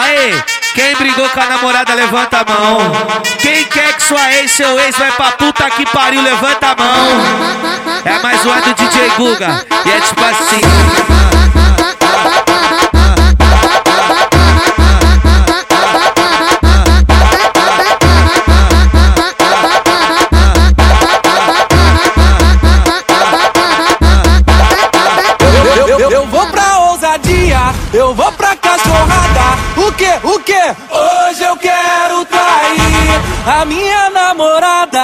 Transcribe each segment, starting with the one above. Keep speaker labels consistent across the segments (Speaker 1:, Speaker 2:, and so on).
Speaker 1: Aê, quem brigou com a namorada, levanta a mão. Quem quer que sua ex, seu ex, vai pra puta que pariu, levanta a mão. É mais uma do DJ Guga. E é tipo assim.
Speaker 2: Eu, vou pra ousadia, eu vou pra que, o que? Hoje eu quero trair a minha namorada.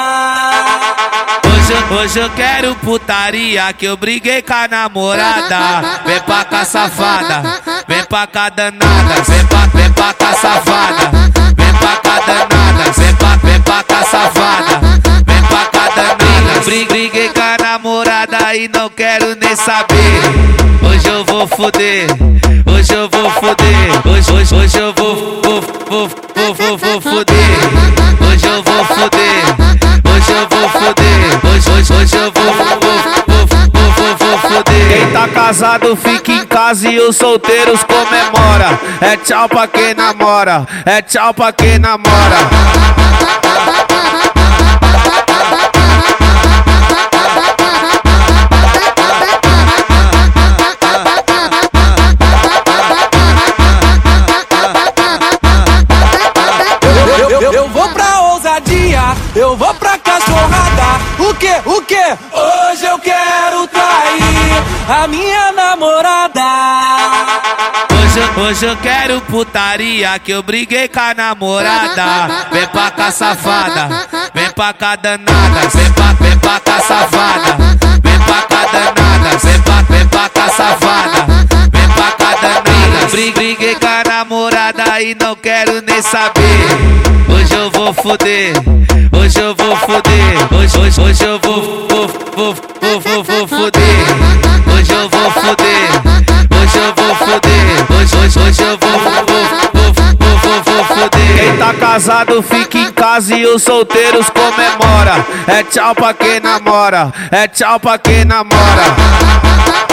Speaker 1: Hoje, hoje eu quero putaria, que eu briguei com a namorada. Vem pra cá, safada. Vem pra cá, danada. Vem pra, vem pra cá, safada. Vem pra cá, danada. Vem pra, vem pra cá, safada. Vem pra cá, danada. Bri- Briguei com a namorada e não quero nem saber. Hoje eu vou foder. Hoje eu vou foder. Hoje, hoje, hoje eu vou, vou, vou, vou, vou, vou foder. Hoje eu vou foder. Hoje eu vou foder. Hoje, hoje, hoje eu vou, vou, vou, vou, vou, foder. Quem tá casado fica em casa e os solteiros comemora. É tchau pra quem namora. É tchau pra quem namora.
Speaker 2: O que? Hoje eu quero trair a minha namorada.
Speaker 1: Hoje, hoje eu quero putaria, que eu briguei com a namorada. Vem pra cá, safada. Vem pra cá, danada. Vem pra, vem pra cá, safada. Vem pra cá, danada. Vem pra, vem pra cá, safada. Vem pra cá, danada. Bri- Briguei com a namorada e não quero nem saber. Hoje eu vou foder. Hoje eu vou foder. Hoje, hoje, hoje eu vou, vou, vou, vou, vou, vou foder. Hoje eu vou foder. Hoje eu vou foder. Hoje, hoje, hoje eu vou, vou, vou, vou, vou, foder. Quem tá casado fica em casa e os solteiros comemora. É tchau pra quem namora. É tchau pra quem namora.